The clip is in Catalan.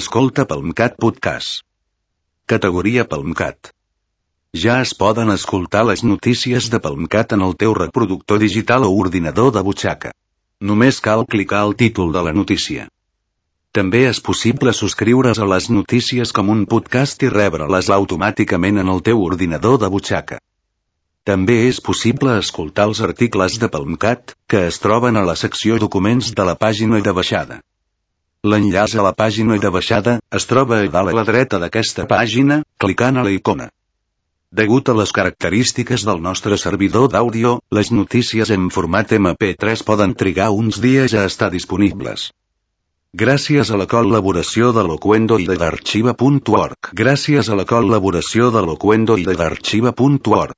Escolta Palmcat Podcast. Categoria Palmcat. Ja es poden escoltar les notícies de Palmcat en el teu reproductor digital o ordinador de butxaca. Només cal clicar al títol de la notícia. També és possible subscriure's a les notícies com un podcast i rebre-les automàticament en el teu ordinador de butxaca. També és possible escoltar els articles de Palmcat, que es troben a la secció Documents de la pàgina de baixada. L'enllaç a la pàgina de baixada es troba a dalt a la dreta d'aquesta pàgina, clicant a la icona. Degut a les característiques del nostre servidor d'àudio, les notícies en format MP3 poden trigar uns dies a estar disponibles. Gràcies a la col·laboració de Locuendo i de d'Arxiva.org. Gràcies a la col·laboració de Locuendo i de d'Arxiva.org.